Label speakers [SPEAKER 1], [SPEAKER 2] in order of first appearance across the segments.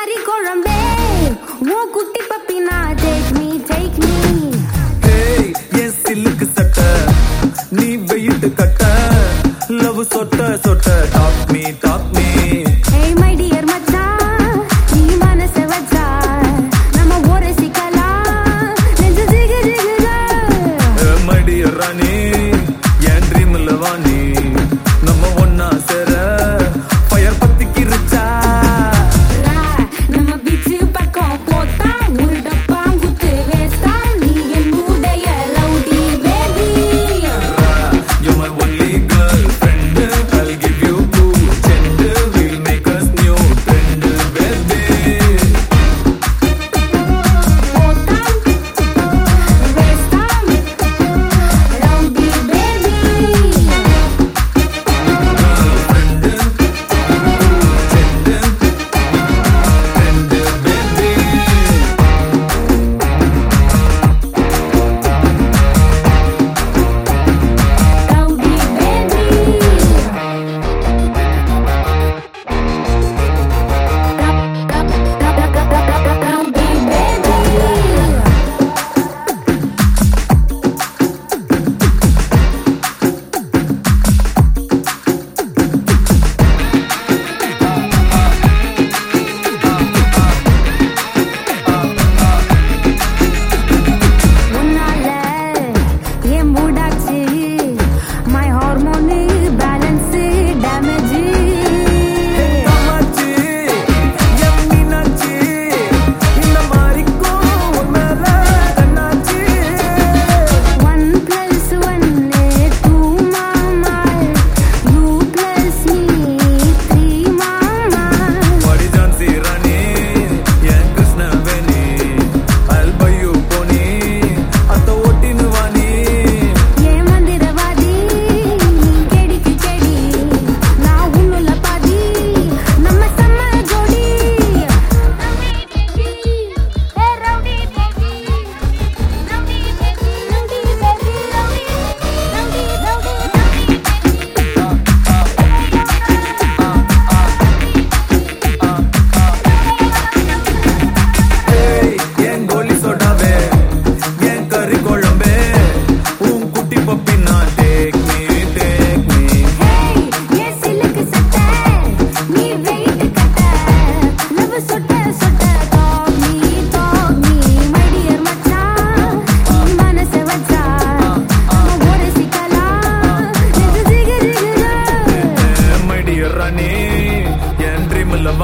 [SPEAKER 1] கறி குழம்பே உன் குட்டி பப்பினாச்சு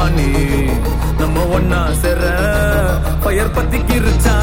[SPEAKER 1] என் நம்ம ஒன்னா செற பயர் பத்தி கிருச்சா.